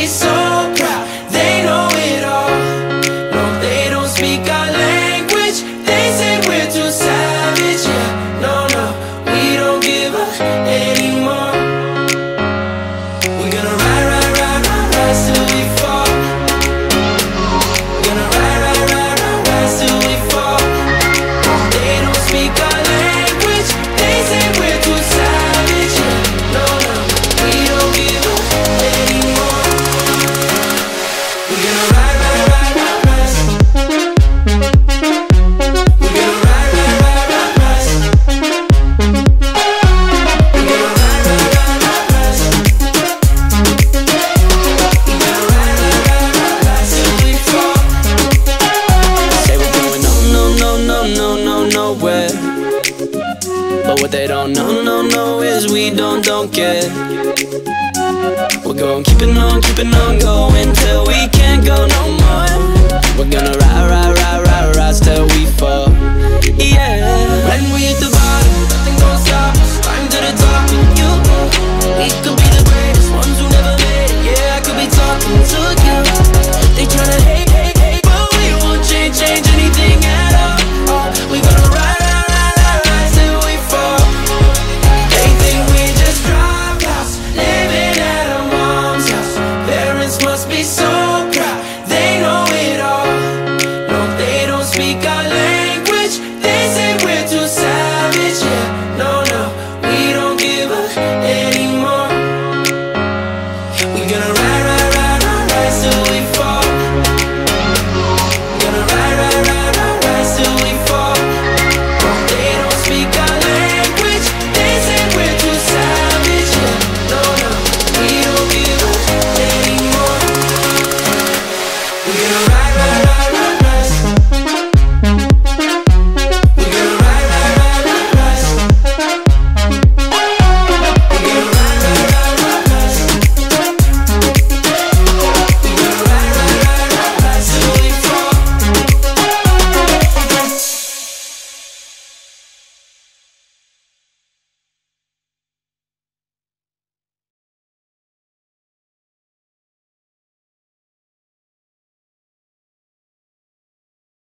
be so. what they don't know, no, no, is we don't, don't get We're going, keeping on, keeping on going